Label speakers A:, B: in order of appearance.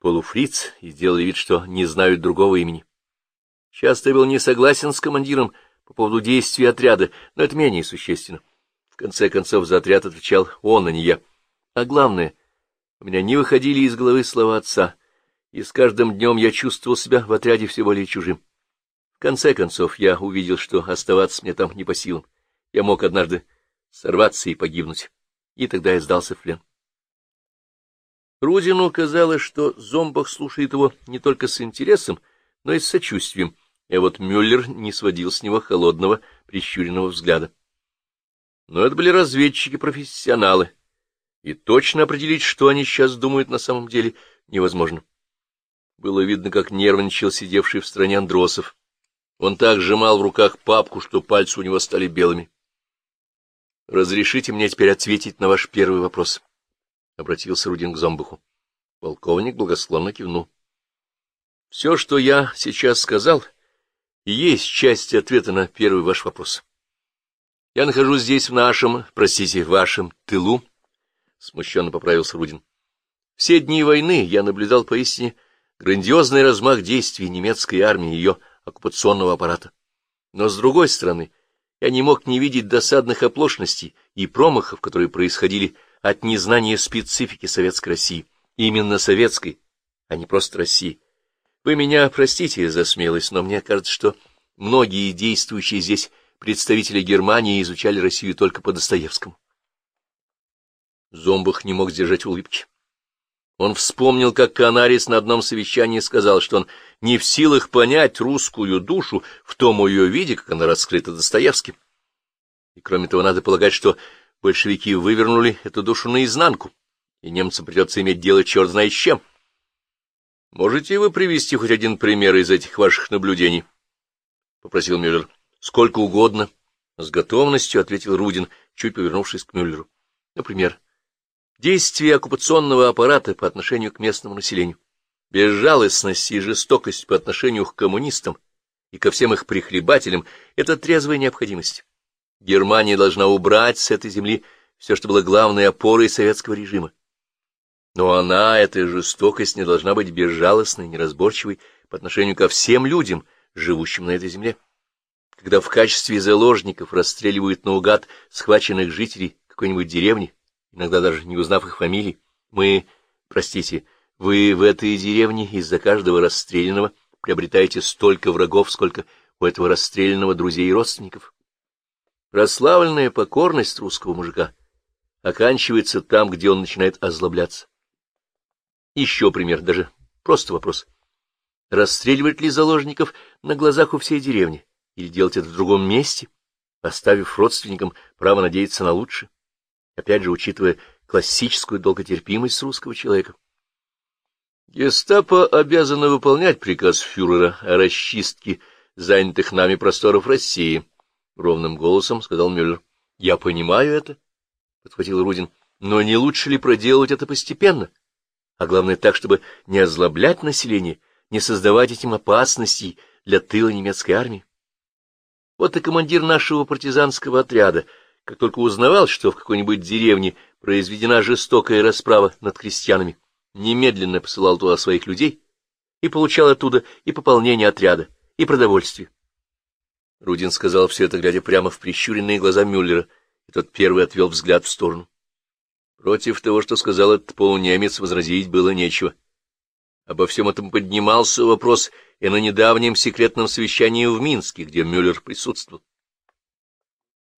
A: полуфриц и сделали вид, что не знают другого имени. Часто я был не согласен с командиром по поводу действий отряда, но это менее существенно. В конце концов, за отряд отвечал он, а не я. А главное, у меня не выходили из головы слова отца, и с каждым днем я чувствовал себя в отряде все более чужим. В конце концов, я увидел, что оставаться мне там не по силам. Я мог однажды сорваться и погибнуть, и тогда я сдался в плен. Рудину казалось, что Зомбах слушает его не только с интересом, но и с сочувствием, и вот Мюллер не сводил с него холодного, прищуренного взгляда. Но это были разведчики-профессионалы, и точно определить, что они сейчас думают на самом деле, невозможно. Было видно, как нервничал сидевший в стороне Андросов. Он так сжимал в руках папку, что пальцы у него стали белыми. — Разрешите мне теперь ответить на ваш первый вопрос, — обратился Рудин к Зомбаху. Полковник благосклонно кивнул. — Все, что я сейчас сказал, есть часть ответа на первый ваш вопрос. Я нахожусь здесь в нашем, простите, вашем тылу, — смущенно поправился Рудин. Все дни войны я наблюдал поистине грандиозный размах действий немецкой армии и ее оккупационного аппарата. Но, с другой стороны, я не мог не видеть досадных оплошностей и промахов, которые происходили от незнания специфики Советской России, именно советской, а не просто России. Вы меня простите за смелость, но мне кажется, что многие действующие здесь представители Германии изучали Россию только по Достоевскому. Зомбах не мог сдержать улыбки. Он вспомнил, как Канарис на одном совещании сказал, что он не в силах понять русскую душу в том ее виде, как она раскрыта Достоевским. И кроме того, надо полагать, что большевики вывернули эту душу наизнанку, и немцам придется иметь дело черт знает с чем. Можете вы привести хоть один пример из этих ваших наблюдений? — попросил Мюллер. — Сколько угодно. — С готовностью ответил Рудин, чуть повернувшись к Мюллеру. — Например, Действия оккупационного аппарата по отношению к местному населению, безжалостность и жестокость по отношению к коммунистам и ко всем их прихлебателям — это трезвая необходимость. Германия должна убрать с этой земли все, что было главной опорой советского режима. Но она, эта жестокость, не должна быть безжалостной, неразборчивой по отношению ко всем людям, живущим на этой земле. Когда в качестве заложников расстреливают наугад схваченных жителей какой-нибудь деревни, иногда даже не узнав их фамилий. Мы, простите, вы в этой деревне из-за каждого расстрелянного приобретаете столько врагов, сколько у этого расстрелянного друзей и родственников. Прославленная покорность русского мужика оканчивается там, где он начинает озлобляться. Еще пример, даже просто вопрос. Расстреливать ли заложников на глазах у всей деревни или делать это в другом месте, оставив родственникам право надеяться на лучшее? опять же, учитывая классическую долготерпимость русского человека. Гестапо обязано выполнять приказ фюрера о расчистке занятых нами просторов России, — ровным голосом сказал Мюллер. — Я понимаю это, — подхватил Рудин, — но не лучше ли проделывать это постепенно? А главное так, чтобы не озлоблять население, не создавать этим опасностей для тыла немецкой армии. Вот и командир нашего партизанского отряда — как только узнавал, что в какой-нибудь деревне произведена жестокая расправа над крестьянами, немедленно посылал туда своих людей и получал оттуда и пополнение отряда, и продовольствие. Рудин сказал все это, глядя прямо в прищуренные глаза Мюллера, и тот первый отвел взгляд в сторону. Против того, что сказал этот полунемец, возразить было нечего. Обо всем этом поднимался вопрос и на недавнем секретном совещании в Минске, где Мюллер присутствовал.